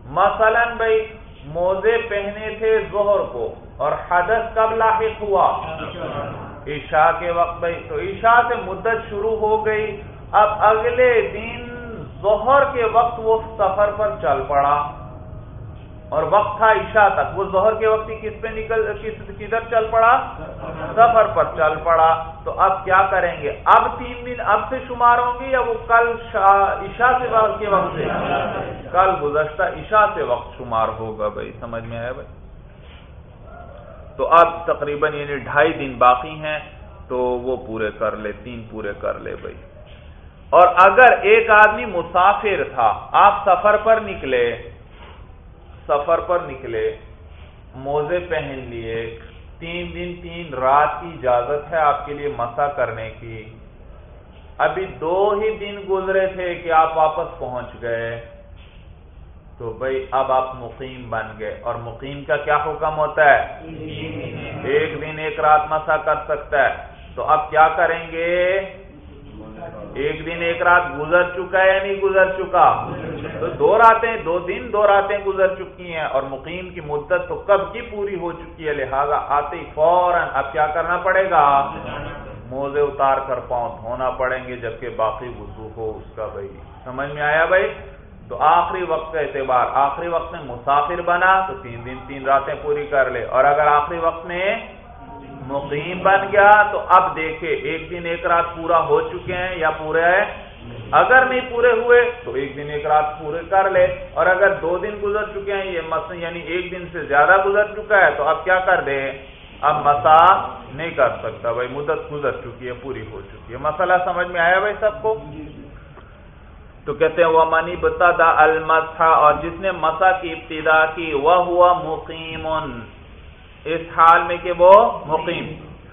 مثلا بھائی، موزے پہنے تھے زہر کو اور حدث کب لاحق ہوا؟ عشاء کے وقت بھائی۔ تو عشاء سے مدت شروع ہو گئی۔ اب اگلے دن ظہر کے وقت وہ سفر پر چل پڑا اور وقت تھا عشاء تک۔ وہ ظہر کے وقت ہی کس پہ نکل کدھر چل پڑا؟ سفر پر چل پڑا۔ تو اب کیا کریں گے؟ اب تین دن اب سے شمار ہوں گے یا وہ کل عشاء سے وقت کے وقت سے؟ کل گزشتہ عشاء سے وقت شمار ہوگا بھائی، سمجھ میں آیا بھائی؟ تو اب تقریباً یعنی ڈھائی دن باقی ہیں، تو وہ پورے کر لے، تین پورے کر لے بھائی۔ اور اگر ایک آدمی مسافر تھا آپ سفر پر نکلے سفر پر نکلے موزے پہن لیے تین دن تین رات کی اجازت ہے آپ کے لیے مسا کرنے کی۔ ابھی دو ہی دن گزرے تھے کہ آپ واپس پہنچ گئے۔ تو بھائی اب آپ مقیم بن گئے۔ اور مقیم کا کیا حکم ہوتا ہے؟ ایک دن۔ ایک رات مسا کر سکتا ہے۔ تو اب کیا کریں گے؟ ایک دن ایک رات گزر چکا ہے یا نہیں گزر چکا؟ تو دو راتیں، دو دن، دو راتیں گزر چکی ہیں اور مقیم کی مدت تو کب کی پوری ہو چکی ہے؟ لہذا آتے ہی فوراً اب کیا کرنا پڑے گا؟ موزے اتار کر پاؤں دھونا پڑیں گے جبکہ باقی وضو ہو اس کا بھائی۔ سمجھ میں آیا بھائی؟ تو آخری وقت کا اعتبار، آخری وقت میں مسافر بنا تو تین دن، تین راتیں پوری کر لے۔ اور اگر آخری وقت میں مقیم بن گیا تو اب دیکھے ایک دن ایک رات پورا ہو چکے ہیں یا پورے ہے اگر نہیں پورے ہوئے تو ایک دن ایک رات پورے کر لے۔ اور اگر دو دن گزر چکے ہیں، یہ مس یعنی ایک دن سے زیادہ گزر چکا ہے تو اب کیا کر دے اب مسا نہیں کر سکتا بھائی، مدت گزر چکی ہے، پوری ہو چکی ہے۔ مسئلہ سمجھ میں آیا بھائی سب کو؟ تو کہتے ہیں وہ منی بتا المسا اور جس نے مسا کی ابتدا کی وہ ہوا مقیم اس حال میں کہ وہ مقیم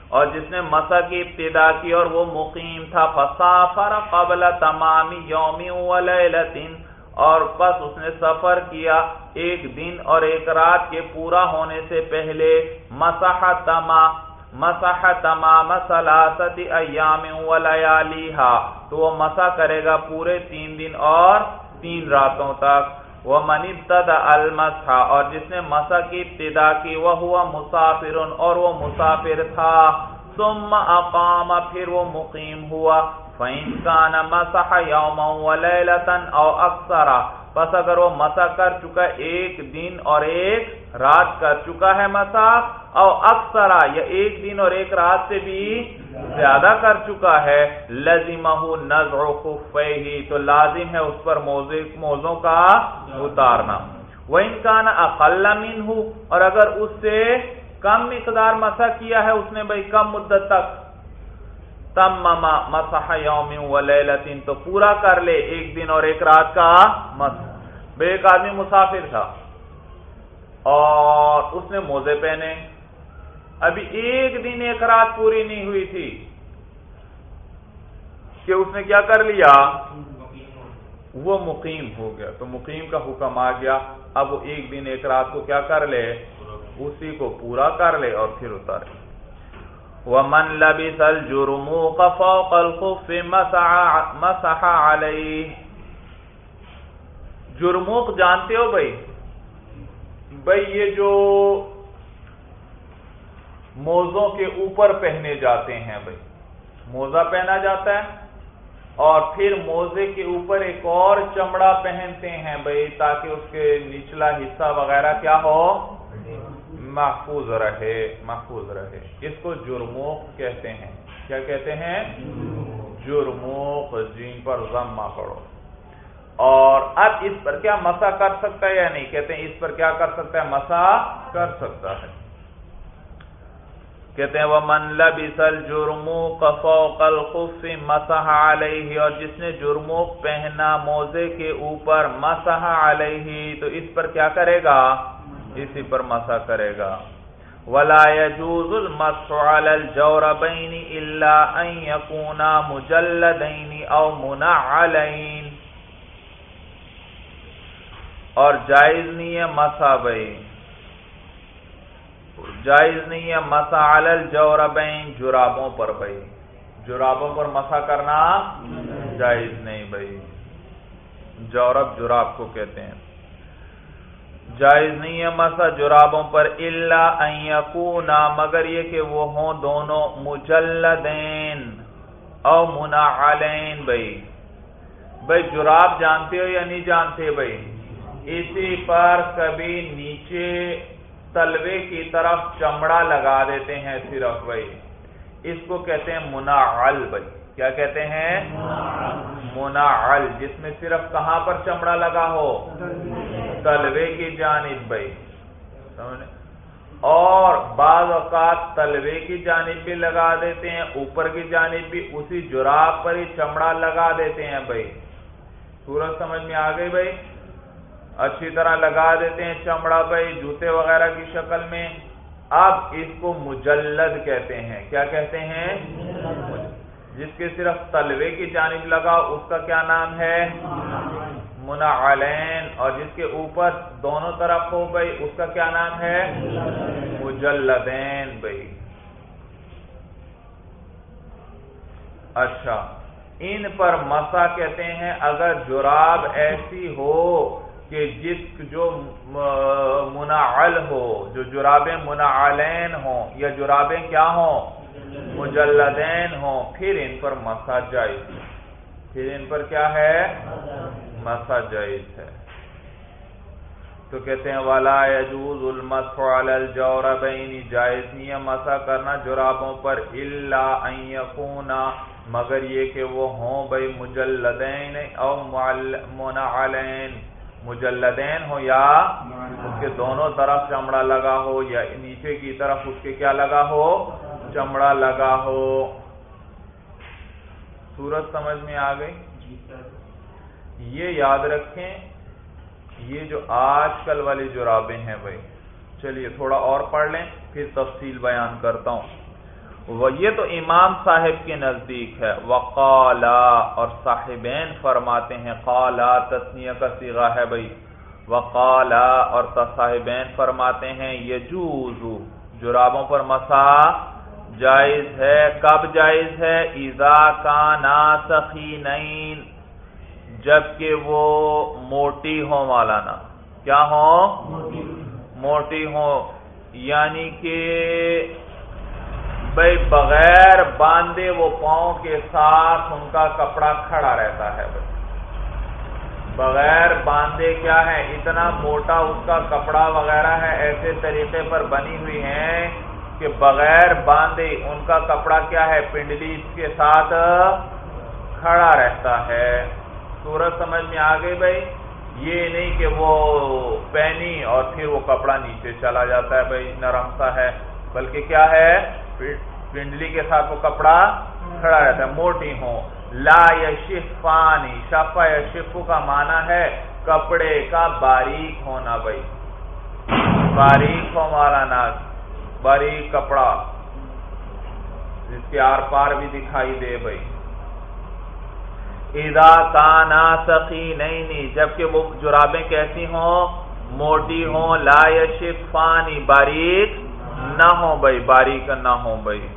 اور جس نے مسا کی ابتدا کی اور وہ مقیم تھا، فسافر قبل تمامی یومی اور بس اس نے سفر کیا ایک دن اور ایک رات کے پورا ہونے سے پہلے۔ مسح تمام مسح تمام سلاست ایام ولیالیہا تو وہ مسح کرے گا پورے تین دن اور تین راتوں تک۔ وہ منی المسح، اور جس نے مسا کی ابتدا کی، وہ ہوا مسافر اور وہ مسافر تھا۔ ثم اقام، پھر وہ مقیم ہوا۔ فَإِن كَانَ مَسَحَ يَوْمًا وَلَيْلَةً أَوْ أَكْثَرَ بس اگر وہ مسا کر چکا ایک دن اور ایک رات کر چکا ہے مسا اور اکثر یا ایک دن اور ایک رات سے بھی زیادہ کر چکا ہے، لزمہ نظر خفیہ، تو لازم ہے اس پر موزوں کا اتارنا۔ وہ انکان اقل من اور اگر اس سے کم مقدار مسا کیا ہے، اس نے بھائی کم مدت تک تم مما مسح یوم و تو پورا کر لے ایک دن اور ایک رات کا مسح۔ بے ایک آدمی مسافر تھا۔ اور اس نے موزے پہنے۔ ابھی ایک دن ایک رات پوری نہیں ہوئی تھی۔ کہ اس نے کیا کر لیا؟ وہ مقیم ہو گیا۔ تو مقیم کا حکم آ گیا۔ اب وہ ایک دن ایک رات کو کیا کر لے؟ اسی کو پورا کر لے اور پھر اتارے ومن لبس الجرموق فوق الخف مسح عليه جرموق جانتے ہو بھائی؟ بھائی یہ جو موزوں کے اوپر پہنے جاتے ہیں بھائی، موزہ پہنا جاتا ہے اور پھر موزے کے اوپر ایک اور چمڑا پہنتے ہیں بھائی تاکہ اس کے نچلا حصہ وغیرہ کیا ہو؟ محفوظ رہے محفوظ رہے۔ اس کو جرموق کہتے ہیں۔ کیا کہتے ہیں؟ جرموق جین پر ضمہ پڑو۔ اور اب اس پر کیا مسا کر سکتا ہے یا نہیں؟ کہتے ہیں اس پر کیا کر سکتا ہے؟ مسا کر سکتا ہے۔ کہتے ہیں وہ من لبسل جرمو فوق الخف مسح علیہ اور جس نے جرمو پہنا موزے کے اوپر مسح علیہ تو اس پر کیا کرے گا؟ اسی پر مسح کرے گا۔ ولا يجوز المسح على الجوربين الا ان يكونا مجلدين او منعلين۔ اور جائز نہیں ہے مسا بھائی جائز نہیں ہے مسا الجوربین جرابوں پر بھائی جرابوں پر مسا کرنا جائز نہیں بھائی جورب جراب کو کہتے ہیں۔ جائز نہیں ہے مسا جرابوں پر اللہ مگر یہ کہ وہ ہوں دونوں مجلدین او منعلین بھائی بھائی جراب جانتے ہو یا نہیں جانتے بھائی اسی پر کبھی نیچے تلوے کی طرف چمڑا لگا دیتے ہیں صرف بھائی اس کو کہتے ہیں مناعل بھائی کیا کہتے ہیں؟ مناعل جس میں صرف کہاں پر چمڑا لگا ہو؟ تلوے کی جانب بھائی۔ اور بعض اوقات تلوے کی جانب بھی لگا دیتے ہیں، اوپر کی جانب بھی اسی جراب پر ہی چمڑا لگا دیتے ہیں بھائی۔ سورج سمجھ میں آ گئی بھائی؟ اچھی طرح لگا دیتے ہیں چمڑا بھائی جوتے وغیرہ کی شکل میں۔ اب اس کو مجلد کہتے ہیں۔ کیا کہتے ہیں؟ جس کے صرف تلوے کی جانب لگا، اس کا کیا نام ہے؟ منعلین. اور جس کے اوپر دونوں طرف ہو بھائی، اس کا کیا نام ہے؟ مجلدین بھائی. اچھا ان پر مسا کہتے ہیں، اگر جراب ایسی ہو کہ جس جو منعل ہو، جو جرابیں منعلین ہوں، یا جرابیں کیا ہوں؟ مجلدین ہوں، پھر ان پر مسا جائز پھر ان پر کیا ہے؟ مسا جائز ہے۔ تو کہتے ہیں والا یجوز المسح علی الجوربین جائز نہیں ہے مسا کرنا جرابوں پر الا ان یکونا مگر یہ کہ وہ ہوں بھائی مجلدین او منعلین مجلدین ہو یا اس کے دونوں طرف چمڑا لگا ہو یا نیچے کی طرف اس کے کیا لگا ہو؟ چمڑا لگا ہو۔ سورج سمجھ میں آ گئی؟ یہ یاد رکھیں، یہ جو آج کل والی جرابیں ہیں بھائی، چلیے تھوڑا اور پڑھ لیں، پھر تفصیل بیان کرتا ہوں۔ یہ تو امام صاحب کے نزدیک ہے۔ وقالا، اور صاحبین فرماتے ہیں، قالا تسنیہ کا سیگا ہے بھائی۔ وقالا، اور صاحبین فرماتے ہیں یجوز جرابوں پر مسا جائز ہے، کب جائز ہے؟ ایزا کا نا سخی جبکہ وہ موٹی ہو مولانا۔ کیا ہو موٹی ہو یعنی کہ بھائی بغیر باندھے وہ پاؤں کے ساتھ ان کا کپڑا کھڑا رہتا ہے۔ بھائی بغیر باندھے کیا ہے؟ اتنا موٹا اس کا کپڑا وغیرہ ہے، ایسے طریقے پر بنی ہوئی ہیں کہ بغیر باندھے، ان کا کپڑا کیا ہے؟ پنڈلی اس کے ساتھ کھڑا رہتا ہے۔ سورج سمجھ میں آ گئی بھائی، یہ نہیں کہ وہ پہنی اور پھر وہ کپڑا نیچے چلا جاتا ہے بھائی نرم سا ہے۔ بلکہ کیا ہے؟ پنڈلی کے ساتھ وہ کپڑا کھڑا رہتا ہے۔ موٹی ہوں۔ لا یشفانی، شفا یا شفو کا معنی ہے کپڑے کا باریک ہونا بھائی۔ باریک ہو مالا ناگ باریک کپڑا، جس کے آر پار بھی دکھائی دے بھائی ادا کا نا سخی نہیں نہیں جبکہ وہ جرابیں کیسی ہوں؟ موٹی ہوں۔ لا یشفانی باریک نہ ہو بھائی باریک نہ ہو بھائی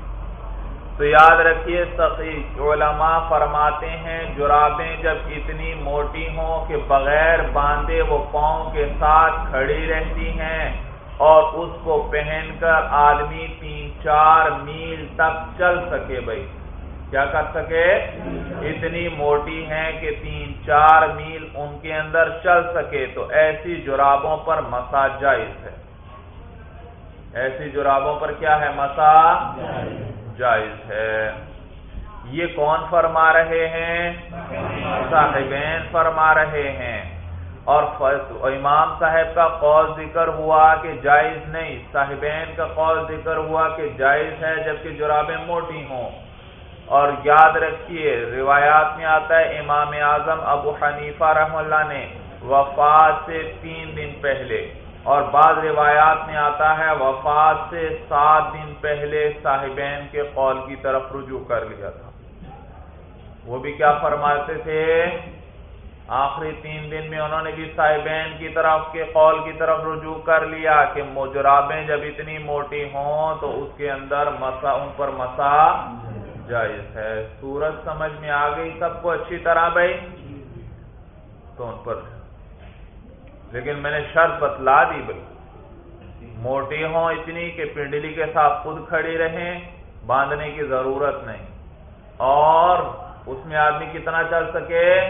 تو یاد رکھیے، سخی علماء فرماتے ہیں، جرابیں جب اتنی موٹی ہوں کہ بغیر باندھے وہ پاؤں کے ساتھ کھڑی رہتی ہیں۔ اور اس کو پہن کر آدمی تین چار میل تک چل سکے بھائی۔ کیا کر سکے؟ اتنی موٹی ہیں کہ تین چار میل ان کے اندر چل سکے۔ تو ایسی جرابوں پر مسا جائز ہے۔ ایسی جرابوں پر کیا ہے؟ مسا جائز ہے۔ یہ کون فرما رہے ہیں؟ صاحبین فرما رہے ہیں۔ اور امام صاحب کا قول ذکر ہوا کہ جائز نہیں، صاحبین کا قول ذکر ہوا کہ جائز ہے جبکہ جرابیں موٹی ہوں۔ اور یاد رکھیے، روایات میں آتا ہے، امام اعظم ابو حنیفہ رحم اللہ نے وفات سے تین دن پہلے، اور بعض روایات میں آتا ہے، وفات سے سات دن پہلے صاحبین کے قول کی طرف رجوع کر لیا تھا۔ وہ بھی کیا فرماتے تھے؟ آخری تین دن میں انہوں نے بھی صاحبین کی طرف کے قول کی طرف رجوع کر لیا کہ مجرابیں جب اتنی موٹی ہوں تو اس کے اندر مسا ان پر مسا جائز ہے۔ سورج سمجھ میں آ گئی سب کو اچھی طرح بھائی؟ تو ان پر۔ لیکن میں نے شرط بتلا دی بھائی۔ موٹی ہوں اتنی کہ پنڈلی کے ساتھ خود کھڑی رہیں، باندھنے کی ضرورت نہیں۔ اور اس میں آدمی کتنا چل سکے؟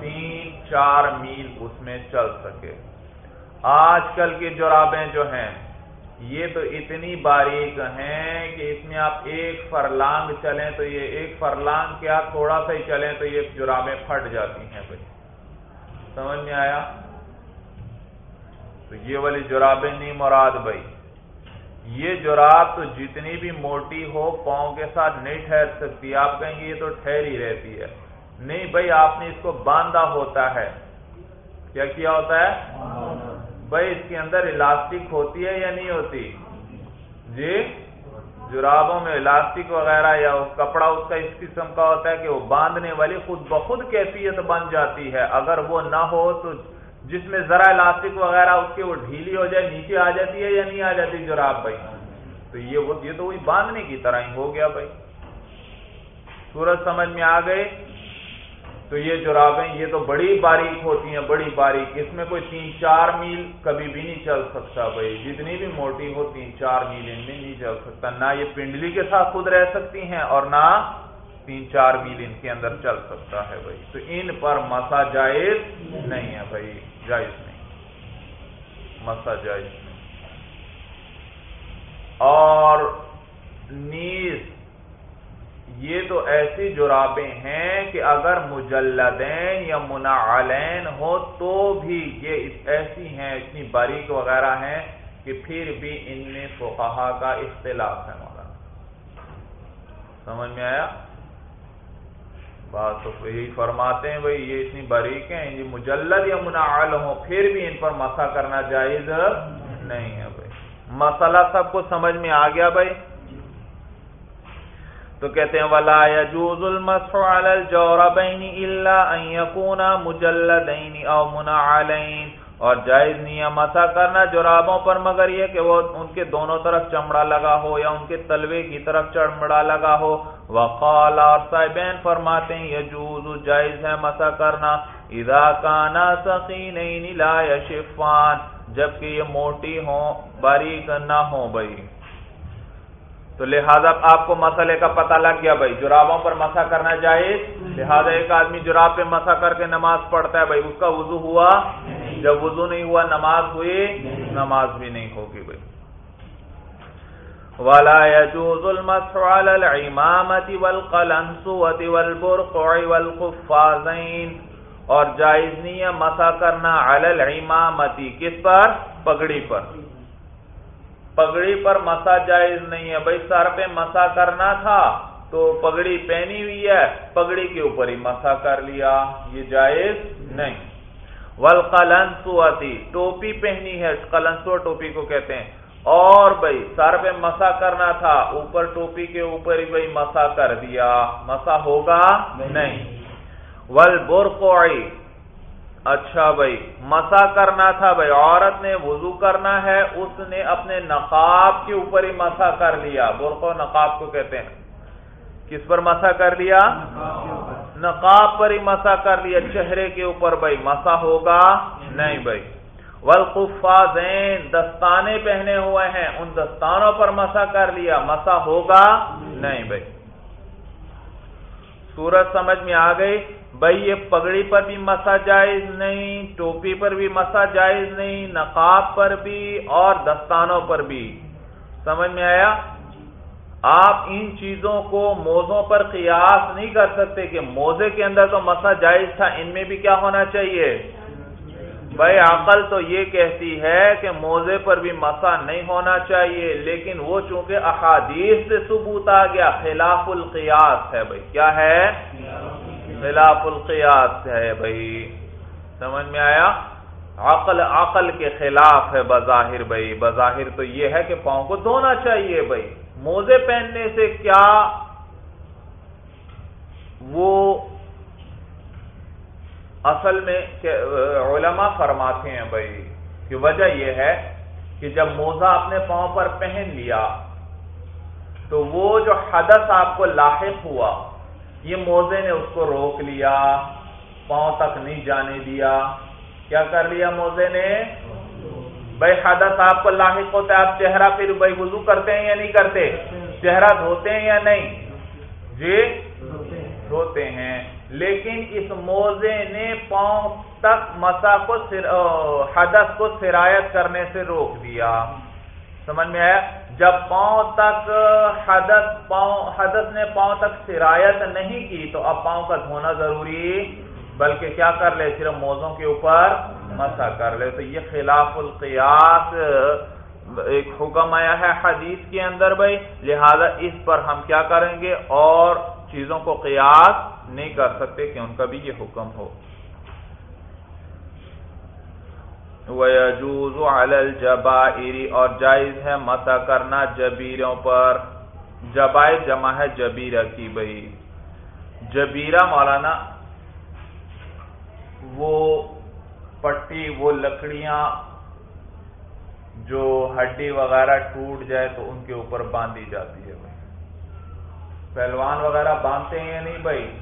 تین، چار میل اس میں چل سکے۔ آج کل کی جرابیں جو ہیں، یہ تو اتنی باریک ہیں کہ اس میں آپ ایک فرلانگ چلیں تو یہ ایک فرلانگ کیا تھوڑا سا ہی چلیں تو یہ جرابیں پھٹ جاتی ہیں بھائی۔ سمجھ میں آیا؟ تو یہ والی جرابیں نہیں مراد بھائی۔ یہ جراب تو جتنی بھی موٹی ہو، پاؤں کے ساتھ نہیں ٹھہر سکتی۔ آپ کہیں گے یہ تو ٹھہری رہتی ہے۔ نہیں بھائی، آپ نے اس کو باندھا ہوتا ہے۔ کیا کیا ہوتا ہے؟ بھائی، اس کے اندر الاسٹک ہوتی ہے یا نہیں ہوتی؟ جی؟ جرابوں میں الاسٹک وغیرہ یا کپڑا، اس کا اس قسم کا ہوتا ہے کہ وہ باندھنے والی خود بخود کیفیت بن جاتی ہے۔ اگر وہ نہ ہو تو جس میں ذرا الاسٹک وغیرہ اس کے وہ ڈھیلی ہو جائے، نیچے آ جاتی ہے یا نہیں آ جاتی جراب بھائی۔ تو یہ وہ یہ تو وہی باندھنے کی طرح ہی ہو گیا بھائی۔ سورج سمجھ میں آ گئے۔ تو یہ جرابیں، یہ تو بڑی باریک ہوتی ہیں، بڑی باریک۔ اس میں کوئی تین، چار میل کبھی بھی نہیں چل سکتا بھائی۔ جتنی بھی موٹی ہو، تین، چار میل ان میں نہیں چل سکتا۔ نہ یہ پنڈلی کے ساتھ خود رہ سکتی ہیں اور نہ تین چار میل ان کے اندر چل سکتا ہے بھائی۔ تو ان پر مسا جائز نہیں ہے بھائی، جائز نہیں۔ مسا جائز نہیں۔ اور نیز، یہ تو ایسی جرابیں ہیں کہ اگر مجلدین یا منعلین ہو تو بھی یہ ایسی ہیں، اتنی باریک وغیرہ ہیں کہ پھر بھی ان میں فقہا کا اختلاف ہے مولانا۔ سمجھ میں آیا؟ بات تو یہی فرماتے ہیں، بھائی یہ اتنی باریک ہیں، یہ مجلد یا منعل ہوں، پھر بھی ان پر مسا کرنا جائز نہیں ہے بھائی۔ مسئلہ سب کو سمجھ میں آ گیا بھائی؟ تو کہتے ہیں، ولا يجوز المسح على الجوربين الا ان يكون مجلدين او منعلين۔ اور جائز نہیں ہے مسا کرنا جرابوں پر، مگر یہ کہ وہ ان کے دونوں طرف چمڑا لگا ہو یا ان کے تلوے کی طرف چمڑا لگا ہو۔ وقال اور صاحبین فرماتے ہیں، یجوز جائز ہے مسا کرنا۔ اذا کانا سقینین لا یشفان، جبکہ یہ موٹی ہوں، باریک نہ ہوں بھائی۔ تو لہذا آپ کو مسئلے کا پتہ لگ گیا بھائی، جرابوں پر مسا کرنا جائز۔ لہذا ایک آدمی جراب پہ مسا کر کے نماز پڑھتا ہے بھائی، اس کا وضو ہوا۔ جب وضو نہیں ہوا، نماز ہوئی، نماز بھی نہیں ہوگی۔ ولا يجوز المسح على العمامة والقلنسوة والبرقع والقفازين اور جائز نہیں ہے مسا کرنا علی العمامتی کس پر؟ پگڑی پر۔ پگڑی پر مسا جائز نہیں ہے۔ بھائی، سر پہ مسا کرنا تھا تو پگڑی پہنی ہوئی ہے۔ پگڑی کے اوپر ہی مسا کر لیا۔ یہ جائز نہیں۔ ولقلنسوتی ٹوپی پہنی ہے۔ قلنسو ٹوپی کو کہتے ہیں۔ اور بھائی سر پہ مسا کرنا تھا اوپر ٹوپی کے اوپر ہی بھائی مسا کر دیا۔ مسا ہوگا؟ نہیں۔ ول بورکوئی اچھا بھائی مسا کرنا تھا بھائی عورت نے وضو کرنا ہے اس نے اپنے نقاب کے اوپر ہی مسا کر لیا۔ برقو نقاب کو کہتے ہیں۔ کس پر مسا کر لیا؟ نقاب پر ہی مسا کر لیا۔ چہرے کے اوپر بھائی مسا ہوگا؟ نہیں بھائی۔ ولقفازین دستانے پہنے ہوئے ہیں، ان دستانوں پر مسا کر لیا۔ مسا ہوگا؟ نہیں بھائی۔ سورج سمجھ میں آ گئی۔ بھائی، یہ پگڑی پر بھی مسا جائز نہیں، ٹوپی پر بھی مسا جائز نہیں، نقاب پر بھی اور دستانوں پر بھی۔ سمجھ میں آیا؟ آپ ان چیزوں کو موزوں پر قیاس نہیں کر سکتے کہ موزے کے اندر تو مسا جائز تھا، ان میں بھی کیا ہونا چاہیے؟ بھائی، عقل تو یہ کہتی ہے کہ موزے پر بھی مسا نہیں ہونا چاہیے، لیکن وہ چونکہ احادیث سے ثبوت آ گیا، خلاف القیاس ہے بھائی۔ کیا ہے؟ خلاف القیاس ہے بھائی۔ سمجھ میں آیا؟ عقل عقل کے خلاف ہے بظاہر بھائی۔ بظاہر تو یہ ہے کہ پاؤں کو دھونا چاہیے بھائی۔ موزے پہننے سے کیا وہ اصل میں علماء فرماتے ہیں بھائی، کہ وجہ یہ ہے کہ جب موزہ اپنے پاؤں پر پہن لیا، تو وہ جو حدث آپ کو لاحق ہوا، یہ موزے نے اس کو روک لیا، پاؤں تک نہیں جانے دیا۔ کیا کر لیا موزے نے؟ بھائی، حدث آپ کو لاحق ہوتا ہے، آپ چہرہ پھر بھائی وضو کرتے ہیں یا نہیں کرتے؟ چہرہ دھوتے ہیں یا نہیں؟ جی دھوتے ہیں۔ لیکن اس موزے نے پاؤں تک مسا کو حدث کو سرایت کرنے سے روک دیا۔ سمجھ میں آیا؟ جب پاؤں تک حدث پاؤں حدث نے پاؤں تک سرایت نہیں کی تو اب پاؤں کا دھونا ضروری، بلکہ کیا کر لے؟ صرف موزوں کے اوپر مسا کر لے۔ تو یہ خلاف القیاس، ایک حکم آیا ہے حدیث کے اندر بھائی۔ لہذا اس پر ہم کیا کریں گے؟ اور چیزوں کو قیاس نہیں کر سکتے کہ ان کا بھی یہ حکم ہو۔ وَيَجُوزُ عَلَى الْجَبَائِرِ اور جائز ہے مسا کرنا جبیروں پر۔ جبائر جمع ہے جبیرہ کی بھائی جبیرہ مولانا، وہ پٹی، وہ لکڑیاں جو ہڈی وغیرہ ٹوٹ جائے تو ان کے اوپر باندھی جاتی ہے۔ بھائی پہلوان وغیرہ باندھتے ہیں یا نہیں بھائی؟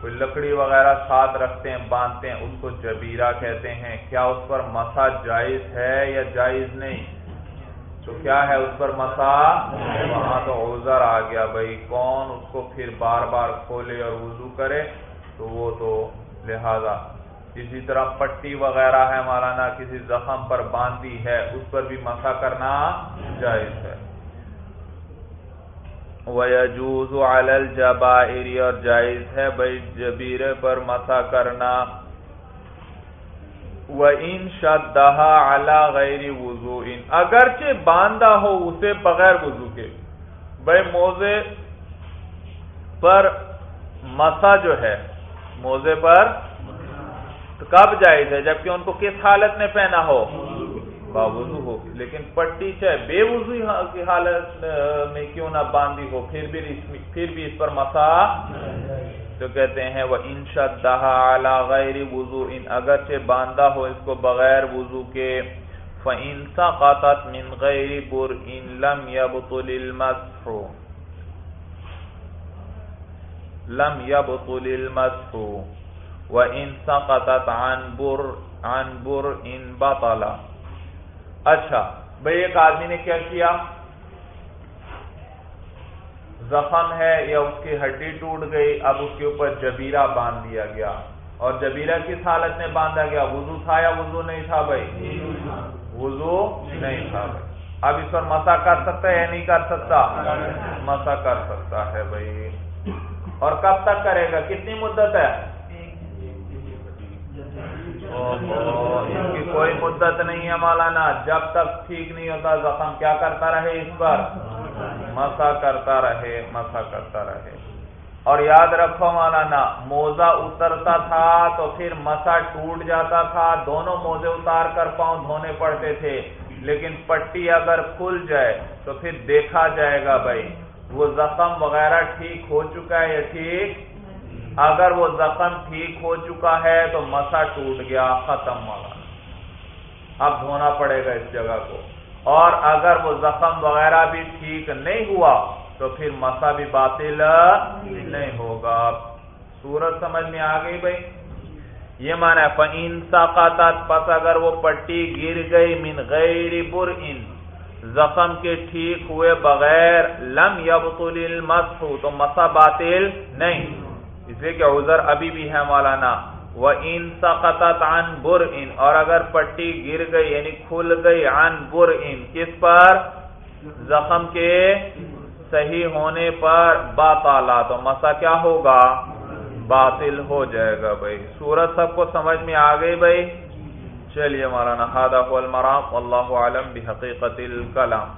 کوئی لکڑی وغیرہ ساتھ رکھتے ہیں، باندھتے ہیں، اس کو جبیرہ کہتے ہیں۔ کیا اس پر مسا جائز ہے یا جائز نہیں؟ تو کیا ہے اس پر مسا؟ وہاں تو اوزر آ گیا بھائی۔ کون اس کو پھر بار بار کھولے اور وضو کرے؟ تو وہ تو لہذا اسی طرح پٹی وغیرہ ہے مولانا، کسی زخم پر باندھی ہے، اس پر بھی مسا کرنا جائز ہے۔ وَيَجُوزُ عَلَى الْجَبَائِرِ، اور جائز ہے بھائی جبیرے پر مسا کرنا۔ وَإِن شَدَّهَا عَلَى غَيْرِ وُضُوءٍ، اگرچہ باندھا ہو اسے بغیر وضو کے۔ بھائی موزے پر مسا جو ہے، موزے پر کب جائز ہے؟ جبکہ ان کو کس حالت میں پہنا ہو؟ باوضو ہو۔ لیکن پٹی چاہے بے وضو کی حالت میں کیوں نہ باندھی ہو، پھر بھی پھر بھی اس پر مسا تو کہتے ہیں، وہ ان اعلی غیر وضو ان اگرچہ باندھا ہو اس کو بغیر وضو کے، فَإِن سَقَطَتْ مِنْ غَيْرِ بُرْءٍ لَمْ يَبْطُلِ الْمَسْحُ۔ لَمْ يَبْطُلِ الْمَسْحُ۔ وَإِن سَقَطَتْ عَنْ بُرْءٍ بَطَلَ۔ اچھا بھائی ایک آدمی نے کیا کیا؟ زخم ہے یا اس کی ہڈی ٹوٹ گئی، اب اس کے اوپر جبیرہ باندھ دیا گیا۔ اور جبیرہ کس حالت میں باندھا گیا؟ وضو تھا یا وضو نہیں تھا بھائی؟ وضو نہیں تھا بھائی۔ اب اس پر مسا کر سکتا ہے یا نہیں کر سکتا؟ مسا کر سکتا ہے بھائی۔ اور کب تک کرے گا؟ کتنی مدت ہے؟ اس کی کوئی مدت نہیں ہے مولانا، جب تک ٹھیک نہیں ہوتا، زخم کیا کرتا رہے اس پر؟ مسا کرتا رہے، مسا کرتا رہے۔ اور یاد رکھو مولانا، موزہ اترتا تھا تو پھر مسا ٹوٹ جاتا تھا، دونوں موزے اتار کر پاؤں دھونے پڑتے تھے۔ لیکن پٹی اگر کھل جائے تو پھر دیکھا جائے گا بھائی، وہ زخم وغیرہ ٹھیک ہو چکا ہے یا ٹھیک؟ اگر وہ زخم ٹھیک ہو چکا ہے تو مسا ٹوٹ گیا، ختم والا اب دھونا پڑے گا اس جگہ کو۔ اور اگر وہ زخم وغیرہ بھی ٹھیک نہیں ہوا تو پھر مسا بھی باطل نہیں ہوگا۔ سورج سمجھ میں آ گئی بھائی؟ یہ مانا فن ساقات پس اگر وہ پٹی گر گئی من غیر بر ان زخم کے ٹھیک ہوئے بغیر لم یبطل المسح، تو مسا باطل نہیں۔ اسے کہ عذر ابھی بھی ہے مولانا وہ ان سقطت عن بر ان اور اگر پٹی گر گئی یعنی کھل گئی عن بر ان کس پر؟ زخم کے صحیح ہونے پر باطالا تو مسا کیا ہوگا؟ باطل ہو جائے گا بھائی۔ سورت سب کو سمجھ میں آ گئی بھائی؟ چلیے مولانا ہادہ المرام اللہ عالم بحقیقت الکلام۔